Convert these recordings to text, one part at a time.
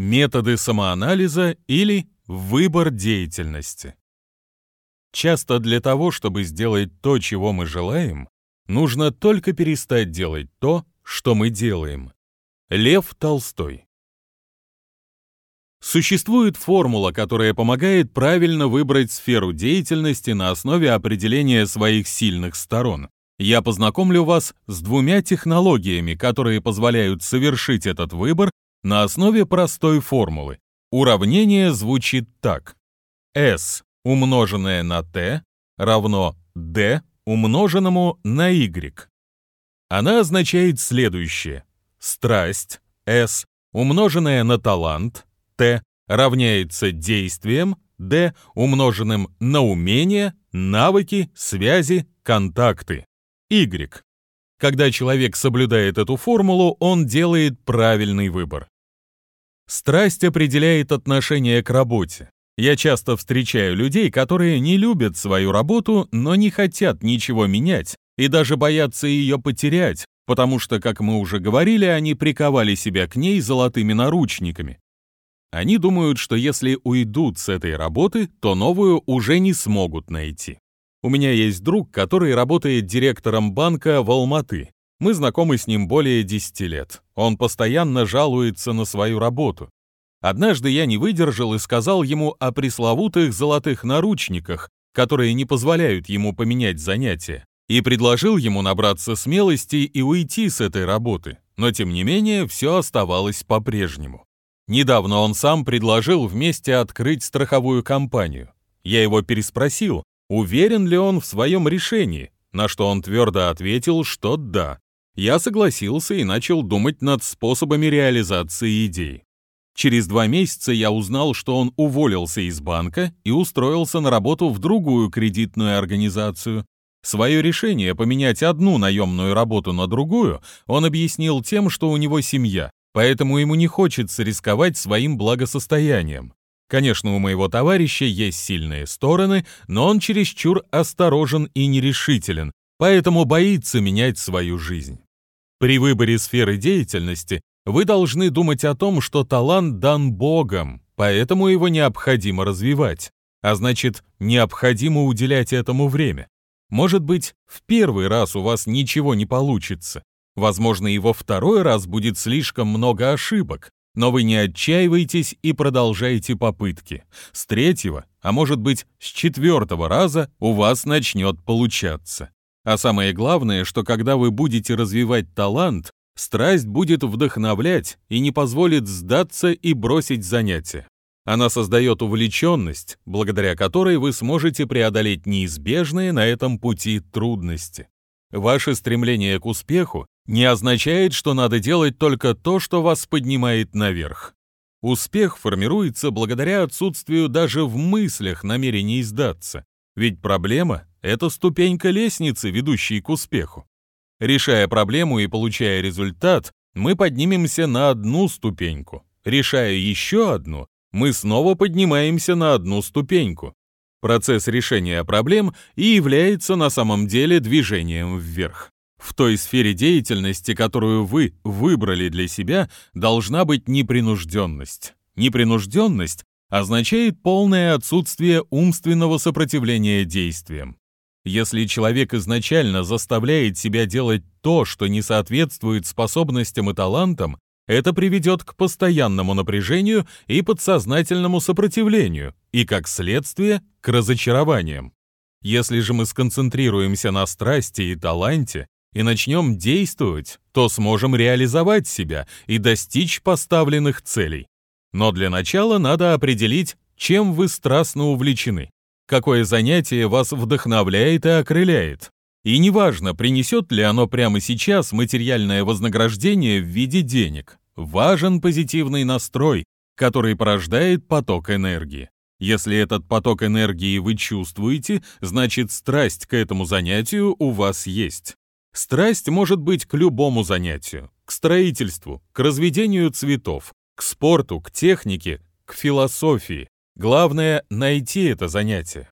методы самоанализа или выбор деятельности. Часто для того, чтобы сделать то, чего мы желаем, нужно только перестать делать то, что мы делаем. Лев Толстой Существует формула, которая помогает правильно выбрать сферу деятельности на основе определения своих сильных сторон. Я познакомлю вас с двумя технологиями, которые позволяют совершить этот выбор на основе простой формулы. Уравнение звучит так. S умноженное на t равно d умноженному на y. Она означает следующее. Страсть S умноженная на талант T равняется действиям D умноженным на умения, навыки, связи, контакты. Y. Когда человек соблюдает эту формулу, он делает правильный выбор. Страсть определяет отношение к работе. Я часто встречаю людей, которые не любят свою работу, но не хотят ничего менять и даже боятся ее потерять, потому что, как мы уже говорили, они приковали себя к ней золотыми наручниками. Они думают, что если уйдут с этой работы, то новую уже не смогут найти. У меня есть друг, который работает директором банка в Алматы. Мы знакомы с ним более 10 лет. Он постоянно жалуется на свою работу. Однажды я не выдержал и сказал ему о пресловутых золотых наручниках, которые не позволяют ему поменять занятия, и предложил ему набраться смелости и уйти с этой работы. Но тем не менее, все оставалось по-прежнему. Недавно он сам предложил вместе открыть страховую компанию. Я его переспросил, уверен ли он в своем решении, на что он твердо ответил, что да. Я согласился и начал думать над способами реализации идей. Через два месяца я узнал, что он уволился из банка и устроился на работу в другую кредитную организацию. Свое решение поменять одну наемную работу на другую он объяснил тем, что у него семья, поэтому ему не хочется рисковать своим благосостоянием. Конечно, у моего товарища есть сильные стороны, но он чересчур осторожен и нерешителен, поэтому боится менять свою жизнь. При выборе сферы деятельности вы должны думать о том, что талант дан Богом, поэтому его необходимо развивать, а значит, необходимо уделять этому время. Может быть, в первый раз у вас ничего не получится, Возможно, и во второй раз будет слишком много ошибок, но вы не отчаивайтесь и продолжайте попытки. С третьего, а может быть, с четвертого раза у вас начнет получаться. А самое главное, что когда вы будете развивать талант, страсть будет вдохновлять и не позволит сдаться и бросить занятия. Она создает увлеченность, благодаря которой вы сможете преодолеть неизбежные на этом пути трудности. Ваше стремление к успеху не означает, что надо делать только то, что вас поднимает наверх. Успех формируется благодаря отсутствию даже в мыслях намерений сдаться. Ведь проблема — это ступенька лестницы, ведущей к успеху. Решая проблему и получая результат, мы поднимемся на одну ступеньку. Решая еще одну, мы снова поднимаемся на одну ступеньку. Процесс решения проблем и является на самом деле движением вверх. В той сфере деятельности, которую вы выбрали для себя, должна быть непринужденность. Непринужденность означает полное отсутствие умственного сопротивления действиям. Если человек изначально заставляет себя делать то, что не соответствует способностям и талантам, это приведет к постоянному напряжению и подсознательному сопротивлению, и, как следствие, к разочарованиям. Если же мы сконцентрируемся на страсти и таланте, и начнем действовать, то сможем реализовать себя и достичь поставленных целей. Но для начала надо определить, чем вы страстно увлечены, какое занятие вас вдохновляет и окрыляет. И неважно, принесет ли оно прямо сейчас материальное вознаграждение в виде денег. Важен позитивный настрой, который порождает поток энергии. Если этот поток энергии вы чувствуете, значит страсть к этому занятию у вас есть. Страсть может быть к любому занятию, к строительству, к разведению цветов, к спорту, к технике, к философии. Главное — найти это занятие.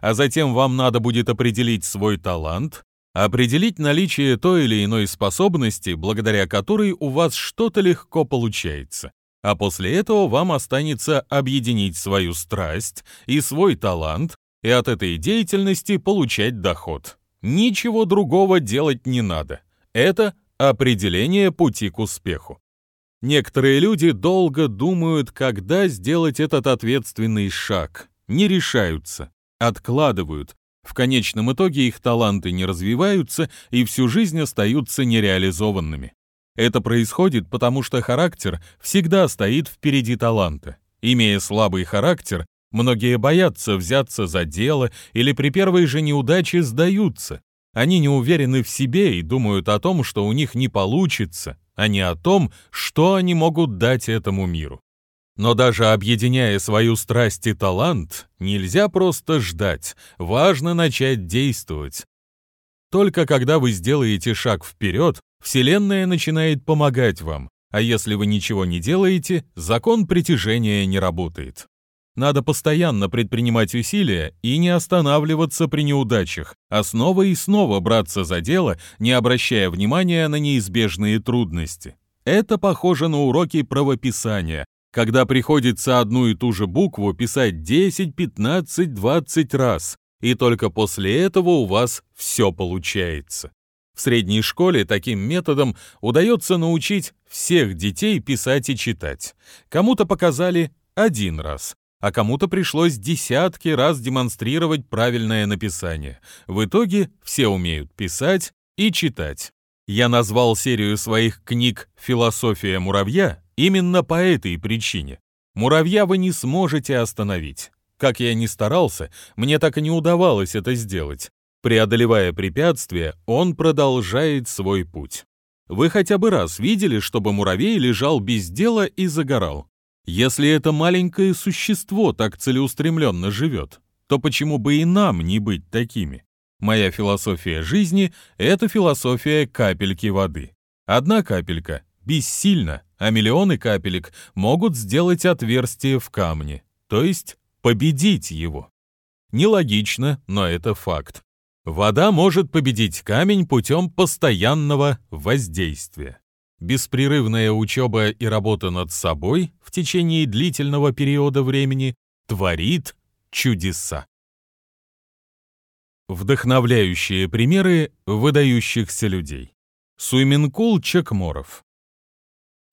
А затем вам надо будет определить свой талант, определить наличие той или иной способности, благодаря которой у вас что-то легко получается. А после этого вам останется объединить свою страсть и свой талант и от этой деятельности получать доход. Ничего другого делать не надо. Это определение пути к успеху. Некоторые люди долго думают, когда сделать этот ответственный шаг, не решаются, откладывают. В конечном итоге их таланты не развиваются и всю жизнь остаются нереализованными. Это происходит потому, что характер всегда стоит впереди таланта. Имея слабый характер, многие боятся взяться за дело или при первой же неудаче сдаются. Они не уверены в себе и думают о том, что у них не получится, а не о том, что они могут дать этому миру. Но даже объединяя свою страсть и талант, нельзя просто ждать, важно начать действовать. Только когда вы сделаете шаг вперед, Вселенная начинает помогать вам, а если вы ничего не делаете, закон притяжения не работает. Надо постоянно предпринимать усилия и не останавливаться при неудачах, а снова и снова браться за дело, не обращая внимания на неизбежные трудности. Это похоже на уроки правописания, когда приходится одну и ту же букву писать 10, 15, 20 раз, и только после этого у вас все получается. В средней школе таким методом удается научить всех детей писать и читать. Кому-то показали один раз, а кому-то пришлось десятки раз демонстрировать правильное написание. В итоге все умеют писать и читать. Я назвал серию своих книг «Философия муравья» именно по этой причине. Муравья вы не сможете остановить. Как я ни старался, мне так и не удавалось это сделать. Преодолевая препятствия, он продолжает свой путь. Вы хотя бы раз видели, чтобы муравей лежал без дела и загорал? Если это маленькое существо так целеустремленно живет, то почему бы и нам не быть такими? Моя философия жизни — это философия капельки воды. Одна капелька бессильна, а миллионы капелек могут сделать отверстие в камне, то есть победить его. Нелогично, но это факт. Вода может победить камень путем постоянного воздействия. Беспрерывная учеба и работа над собой в течение длительного периода времени творит чудеса. Вдохновляющие примеры выдающихся людей. Суйминкул Чекморов.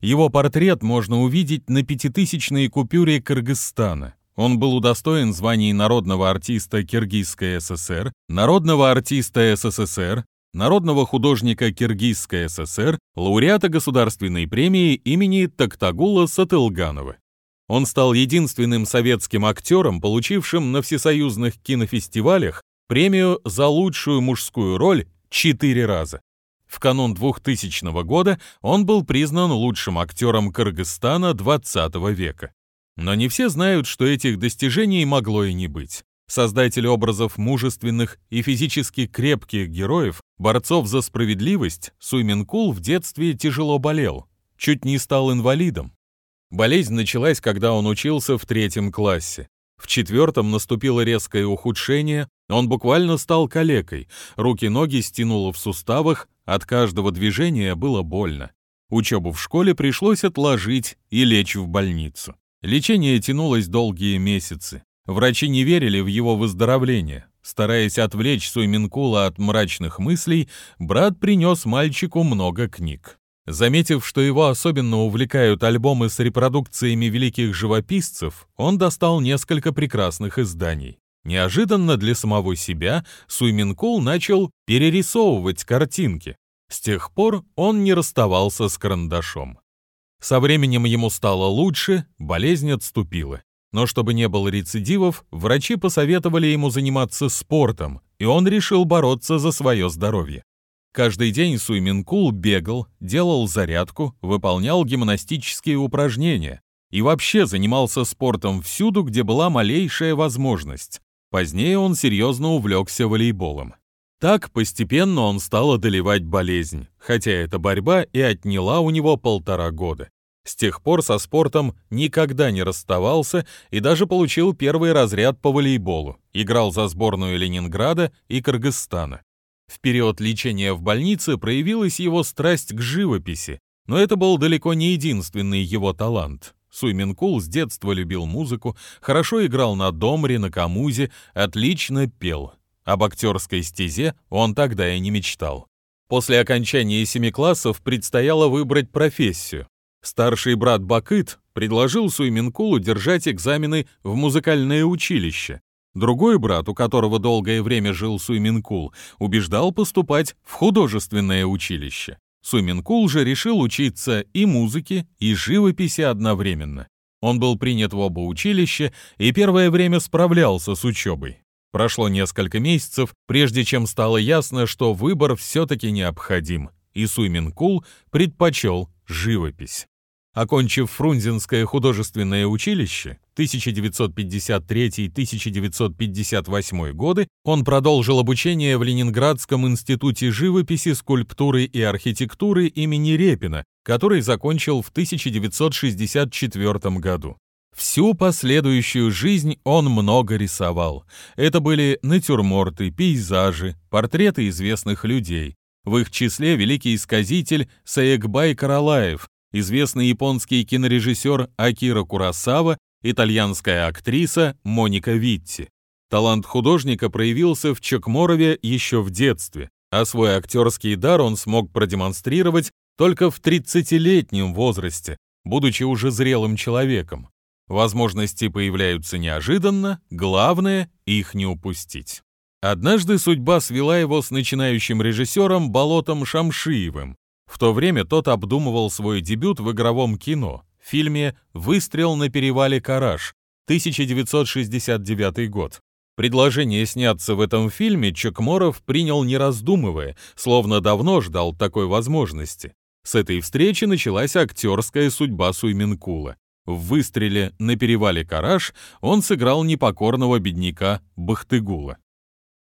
Его портрет можно увидеть на пятитысячной купюре Кыргызстана. Он был удостоен званий народного артиста Киргизской ССР, народного артиста СССР, народного художника Киргизской ССР, лауреата государственной премии имени Токтагула Сатылганова. Он стал единственным советским актером, получившим на всесоюзных кинофестивалях премию за лучшую мужскую роль четыре раза. В канун 2000 года он был признан лучшим актером Кыргызстана 20 века. Но не все знают, что этих достижений могло и не быть. Создатель образов мужественных и физически крепких героев, борцов за справедливость, Суйминкул в детстве тяжело болел, чуть не стал инвалидом. Болезнь началась, когда он учился в третьем классе. В четвертом наступило резкое ухудшение, он буквально стал калекой, руки-ноги стянуло в суставах, от каждого движения было больно. Учебу в школе пришлось отложить и лечь в больницу. Лечение тянулось долгие месяцы. Врачи не верили в его выздоровление. Стараясь отвлечь Суйминкула от мрачных мыслей, брат принес мальчику много книг. Заметив, что его особенно увлекают альбомы с репродукциями великих живописцев, он достал несколько прекрасных изданий. Неожиданно для самого себя Суйминкул начал перерисовывать картинки. С тех пор он не расставался с карандашом. Со временем ему стало лучше, болезнь отступила. Но чтобы не было рецидивов, врачи посоветовали ему заниматься спортом, и он решил бороться за свое здоровье. Каждый день Суйминкул бегал, делал зарядку, выполнял гимнастические упражнения и вообще занимался спортом всюду, где была малейшая возможность. Позднее он серьезно увлекся волейболом. Так постепенно он стал одолевать болезнь, хотя эта борьба и отняла у него полтора года. С тех пор со спортом никогда не расставался и даже получил первый разряд по волейболу, играл за сборную Ленинграда и Кыргызстана. В период лечения в больнице проявилась его страсть к живописи, но это был далеко не единственный его талант. Суйминкул с детства любил музыку, хорошо играл на домре, на камузе, отлично пел. Об актерской стезе он тогда и не мечтал. После окончания семи классов предстояло выбрать профессию. Старший брат Бакыт предложил Суйминкулу держать экзамены в музыкальное училище. Другой брат, у которого долгое время жил Суйминкул, убеждал поступать в художественное училище. Суйминкул же решил учиться и музыке, и живописи одновременно. Он был принят в оба училища и первое время справлялся с учебой. Прошло несколько месяцев, прежде чем стало ясно, что выбор все-таки необходим, и Суйминкул предпочел живопись. Окончив Фрунзенское художественное училище 1953-1958 годы, он продолжил обучение в Ленинградском институте живописи, скульптуры и архитектуры имени Репина, который закончил в 1964 году. Всю последующую жизнь он много рисовал. Это были натюрморты, пейзажи, портреты известных людей. В их числе великий сказитель Саекбай Каралаев, известный японский кинорежиссер Акира Курасава, итальянская актриса Моника Витти. Талант художника проявился в Чекморове еще в детстве, а свой актерский дар он смог продемонстрировать только в 30-летнем возрасте, будучи уже зрелым человеком. Возможности появляются неожиданно, главное — их не упустить. Однажды судьба свела его с начинающим режиссером Болотом Шамшиевым, в то время тот обдумывал свой дебют в игровом кино, в фильме «Выстрел на перевале Караш», 1969 год. Предложение сняться в этом фильме Чекморов принял не раздумывая, словно давно ждал такой возможности. С этой встречи началась актерская судьба Суйминкула. В «Выстреле на перевале Караш» он сыграл непокорного бедняка Бахтыгула.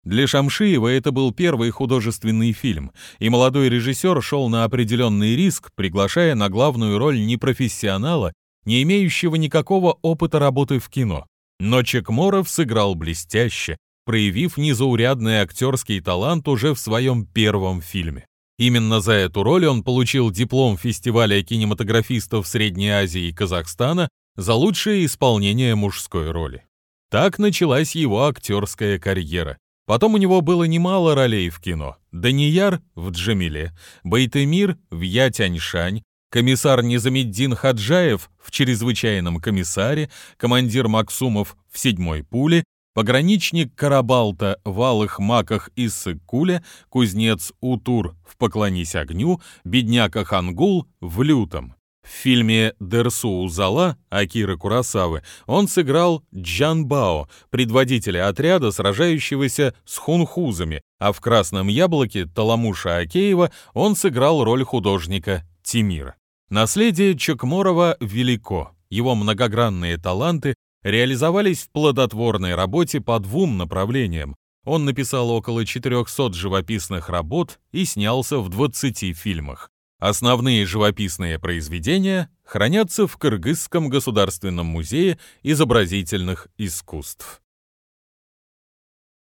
Для Шамшиева это был первый художественный фильм, и молодой режиссер шел на определенный риск, приглашая на главную роль непрофессионала, не имеющего никакого опыта работы в кино. Но Чекморов сыграл блестяще, проявив незаурядный актерский талант уже в своем первом фильме. Именно за эту роль он получил диплом фестиваля кинематографистов Средней Азии и Казахстана за лучшее исполнение мужской роли. Так началась его актерская карьера. Потом у него было немало ролей в кино. Данияр в «Джамиле», Байтемир в «Я Тяньшань», комиссар Низамеддин Хаджаев в «Чрезвычайном комиссаре», командир Максумов в «Седьмой пуле», пограничник Карабалта в «Алых маках» из Сыккуля, кузнец Утур в «Поклонись огню», бедняка Хангул в «Лютом». В фильме «Дерсу Узала» Акиры Курасавы он сыграл Джан Бао, предводителя отряда, сражающегося с хунхузами, а в «Красном яблоке» Таламуша Акеева он сыграл роль художника Тимира. Наследие Чекморова велико, его многогранные таланты реализовались в плодотворной работе по двум направлениям. Он написал около 400 живописных работ и снялся в 20 фильмах. Основные живописные произведения хранятся в Кыргызском государственном музее изобразительных искусств.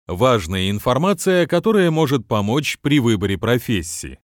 Важная информация, которая может помочь при выборе профессии.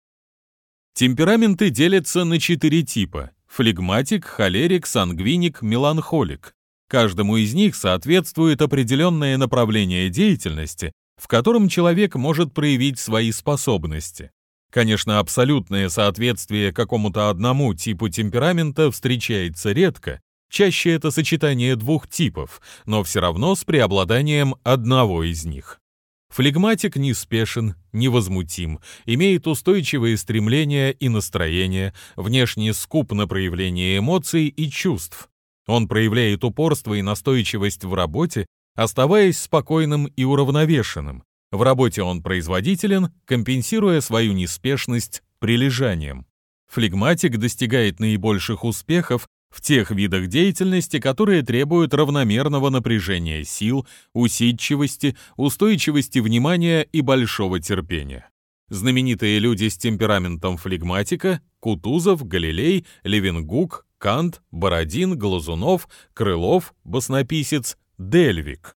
Темпераменты делятся на четыре типа – флегматик, холерик, сангвиник, меланхолик. Каждому из них соответствует определенное направление деятельности, в котором человек может проявить свои способности. Конечно, абсолютное соответствие какому-то одному типу темперамента встречается редко, чаще это сочетание двух типов, но все равно с преобладанием одного из них. Флегматик неспешен, невозмутим, имеет устойчивые стремления и настроения, внешне скуп на проявление эмоций и чувств. Он проявляет упорство и настойчивость в работе, оставаясь спокойным и уравновешенным, в работе он производителен, компенсируя свою неспешность прилежанием. Флегматик достигает наибольших успехов в тех видах деятельности, которые требуют равномерного напряжения сил, усидчивости, устойчивости внимания и большого терпения. Знаменитые люди с темпераментом флегматика – Кутузов, Галилей, Левенгук, Кант, Бородин, Глазунов, Крылов, баснописец, Дельвик.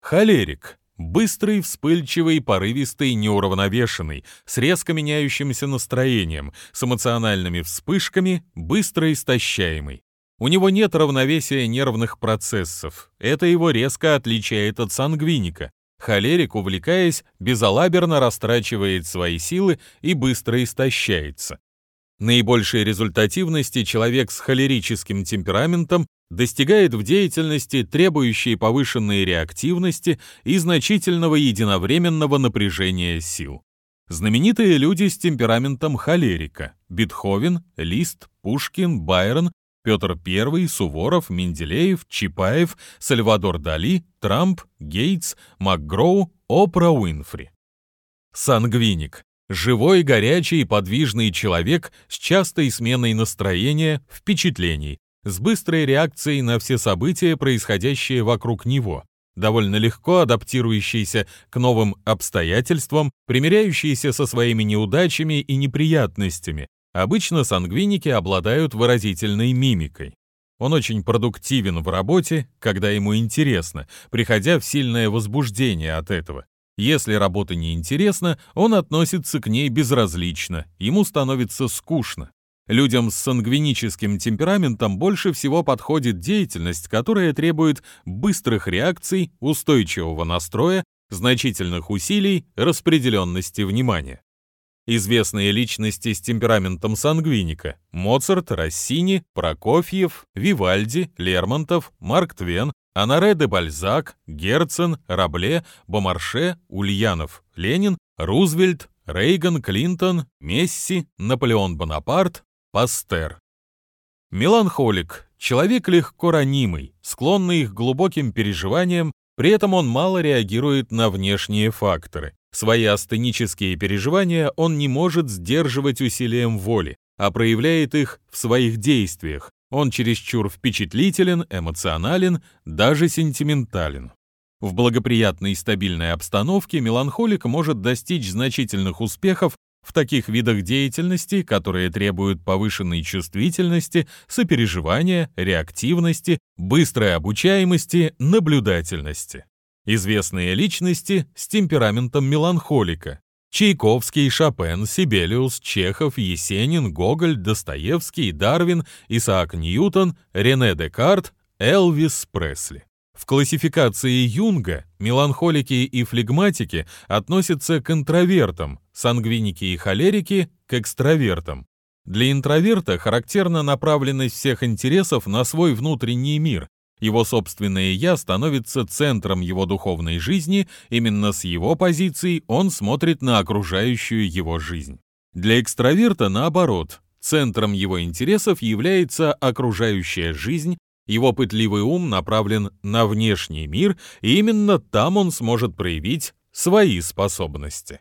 Холерик Быстрый, вспыльчивый, порывистый, неуравновешенный, с резко меняющимся настроением, с эмоциональными вспышками, быстро истощаемый. У него нет равновесия нервных процессов. Это его резко отличает от сангвиника. Холерик, увлекаясь, безалаберно растрачивает свои силы и быстро истощается. Наибольшей результативности человек с холерическим темпераментом достигает в деятельности, требующей повышенной реактивности и значительного единовременного напряжения сил. Знаменитые люди с темпераментом холерика – Бетховен, Лист, Пушкин, Байрон, Петр I, Суворов, Менделеев, Чапаев, Сальвадор Дали, Трамп, Гейтс, МакГроу, Опра Уинфри. Сангвиник – живой, горячий и подвижный человек с частой сменой настроения, впечатлений, с быстрой реакцией на все события, происходящие вокруг него, довольно легко адаптирующийся к новым обстоятельствам, примиряющийся со своими неудачами и неприятностями. Обычно сангвиники обладают выразительной мимикой. Он очень продуктивен в работе, когда ему интересно, приходя в сильное возбуждение от этого. Если работа неинтересна, он относится к ней безразлично, ему становится скучно. Людям с сангвиническим темпераментом больше всего подходит деятельность, которая требует быстрых реакций, устойчивого настроя, значительных усилий, распределенности внимания. Известные личности с темпераментом сангвиника – Моцарт, Россини, Прокофьев, Вивальди, Лермонтов, Марк Твен, Анаре де Бальзак, Герцен, Рабле, Бомарше, Ульянов, Ленин, Рузвельт, Рейган, Клинтон, Месси, Наполеон Бонапарт, Пастер. Меланхолик – человек легко ранимый, склонный к глубоким переживаниям, при этом он мало реагирует на внешние факторы. Свои астенические переживания он не может сдерживать усилием воли, а проявляет их в своих действиях. Он чересчур впечатлителен, эмоционален, даже сентиментален. В благоприятной и стабильной обстановке меланхолик может достичь значительных успехов в таких видах деятельности, которые требуют повышенной чувствительности, сопереживания, реактивности, быстрой обучаемости, наблюдательности. Известные личности с темпераментом меланхолика. Чайковский, Шопен, Сибелиус, Чехов, Есенин, Гоголь, Достоевский, Дарвин, Исаак Ньютон, Рене Декарт, Элвис Пресли. В классификации Юнга меланхолики и флегматики относятся к интровертам, сангвиники и холерики – к экстравертам. Для интроверта характерна направленность всех интересов на свой внутренний мир. Его собственное «я» становится центром его духовной жизни, именно с его позиции он смотрит на окружающую его жизнь. Для экстраверта, наоборот, центром его интересов является окружающая жизнь, его пытливый ум направлен на внешний мир, и именно там он сможет проявить свои способности.